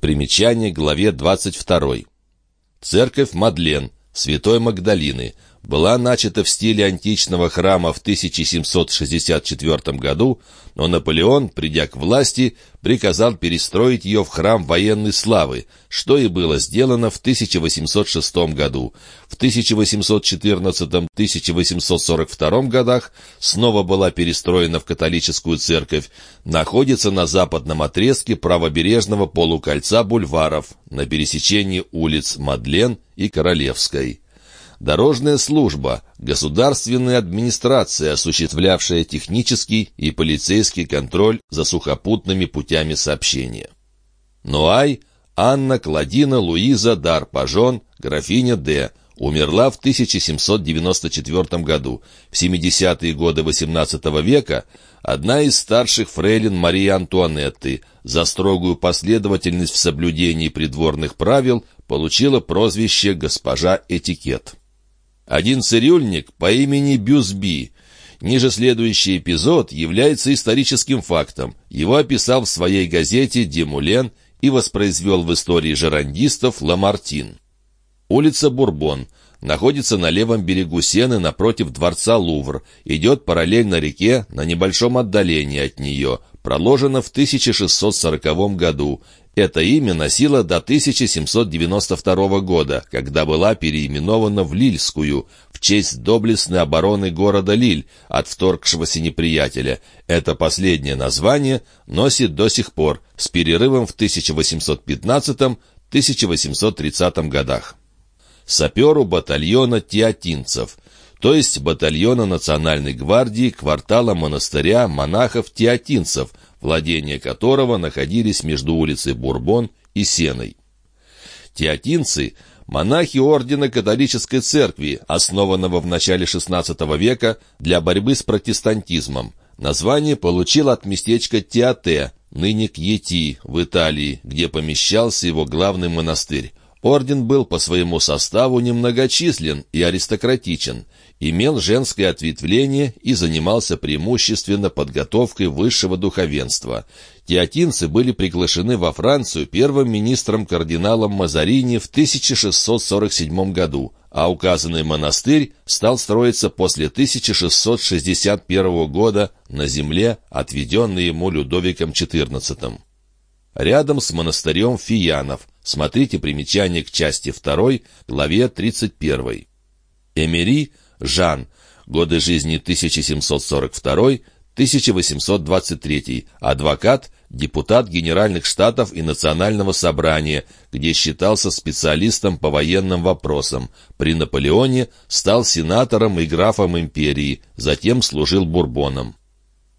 Примечание к главе 22. Церковь Мадлен, Святой Магдалины – была начата в стиле античного храма в 1764 году, но Наполеон, придя к власти, приказал перестроить ее в храм военной славы, что и было сделано в 1806 году. В 1814-1842 годах снова была перестроена в католическую церковь, находится на западном отрезке правобережного полукольца бульваров на пересечении улиц Мадлен и Королевской. Дорожная служба – государственная администрация, осуществлявшая технический и полицейский контроль за сухопутными путями сообщения. Нуай Анна Кладина Луиза Дар Пажон, графиня Д., умерла в 1794 году. В 70-е годы XVIII века одна из старших фрейлин Марии Антуанетты за строгую последовательность в соблюдении придворных правил получила прозвище «Госпожа Этикет». Один цирюльник по имени Бюсби. Ниже следующий эпизод является историческим фактом. Его описал в своей газете «Демулен» и воспроизвел в истории жерандистов Ламартин. Улица Бурбон находится на левом берегу Сены напротив дворца Лувр, идет параллельно реке на небольшом отдалении от нее, проложена в 1640 году. Это имя носило до 1792 года, когда была переименована в Лильскую, в честь доблестной обороны города Лиль от вторгшегося неприятеля. Это последнее название носит до сих пор, с перерывом в 1815-1830 годах. Саперу батальона теотинцев, то есть батальона Национальной гвардии квартала монастыря монахов-теотинцев – владения которого находились между улицей Бурбон и Сеной. Теотинцы – монахи ордена католической церкви, основанного в начале XVI века для борьбы с протестантизмом. Название получил от местечка Теоте, ныне Кьети, в Италии, где помещался его главный монастырь. Орден был по своему составу немногочислен и аристократичен, имел женское ответвление и занимался преимущественно подготовкой высшего духовенства. Теотинцы были приглашены во Францию первым министром-кардиналом Мазарини в 1647 году, а указанный монастырь стал строиться после 1661 года на земле, отведенной ему Людовиком XIV. Рядом с монастырем Фиянов – Смотрите примечание к части 2, главе 31. Эмери Жан. Годы жизни 1742-1823. Адвокат, депутат Генеральных Штатов и Национального собрания, где считался специалистом по военным вопросам. При Наполеоне стал сенатором и графом империи, затем служил бурбоном.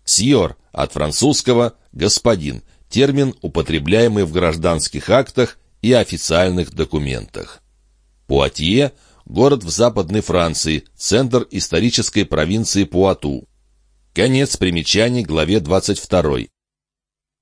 Сьор, от французского «господин», термин, употребляемый в гражданских актах и официальных документах. Пуатье – город в Западной Франции, центр исторической провинции Пуату. Конец примечаний главе 22.